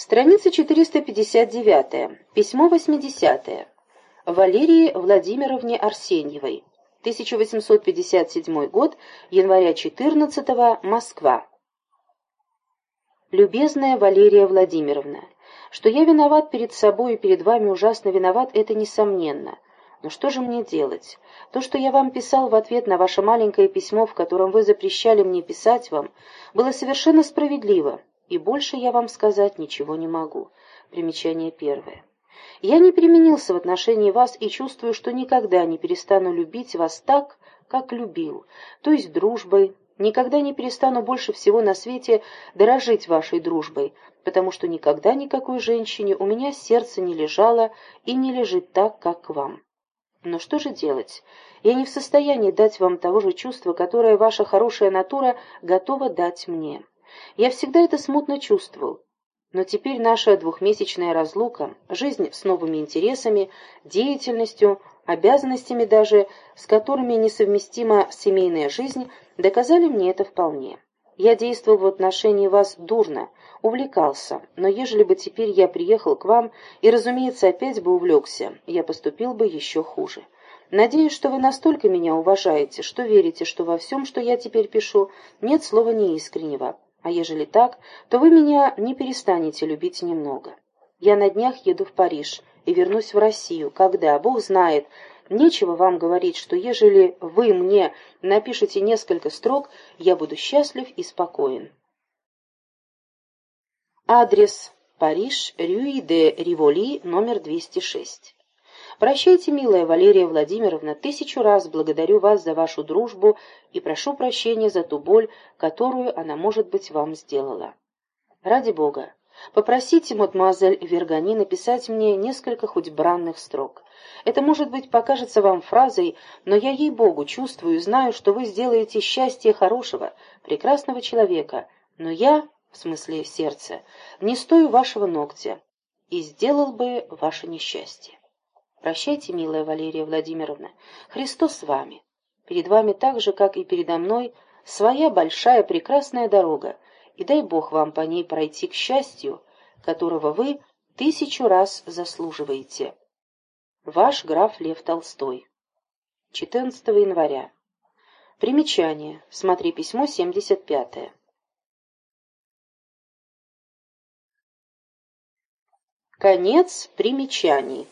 Страница 459. Письмо 80. Валерии Владимировне Арсеньевой. 1857 год, января 14 -го, Москва. Любезная Валерия Владимировна, что я виноват перед собой и перед вами ужасно виноват, это несомненно. Но что же мне делать? То, что я вам писал в ответ на ваше маленькое письмо, в котором вы запрещали мне писать вам, было совершенно справедливо и больше я вам сказать ничего не могу. Примечание первое. Я не переменился в отношении вас и чувствую, что никогда не перестану любить вас так, как любил, то есть дружбой, никогда не перестану больше всего на свете дорожить вашей дружбой, потому что никогда никакой женщине у меня сердце не лежало и не лежит так, как к вам. Но что же делать? Я не в состоянии дать вам того же чувства, которое ваша хорошая натура готова дать мне. Я всегда это смутно чувствовал. Но теперь наша двухмесячная разлука, жизнь с новыми интересами, деятельностью, обязанностями даже, с которыми несовместима семейная жизнь, доказали мне это вполне. Я действовал в отношении вас дурно, увлекался, но ежели бы теперь я приехал к вам и, разумеется, опять бы увлекся, я поступил бы еще хуже. Надеюсь, что вы настолько меня уважаете, что верите, что во всем, что я теперь пишу, нет слова неискреннего. А ежели так, то вы меня не перестанете любить немного. Я на днях еду в Париж и вернусь в Россию. Когда? Бог знает. Нечего вам говорить, что ежели вы мне напишете несколько строк, я буду счастлив и спокоен. Адрес. Париж, Рюи де Риволи, номер 206. Прощайте, милая Валерия Владимировна, тысячу раз благодарю вас за вашу дружбу и прошу прощения за ту боль, которую она, может быть, вам сделала. Ради Бога, попросите мадемуазель Вергани написать мне несколько хоть бранных строк. Это, может быть, покажется вам фразой, но я ей-богу чувствую и знаю, что вы сделаете счастье хорошего, прекрасного человека, но я, в смысле сердца, не стою вашего ногтя и сделал бы ваше несчастье. Прощайте, милая Валерия Владимировна. Христос с вами. Перед вами так же, как и передо мной, своя большая прекрасная дорога, и дай Бог вам по ней пройти к счастью, которого вы тысячу раз заслуживаете. Ваш граф Лев Толстой. 14 января. Примечание. Смотри письмо 75. Конец примечаний.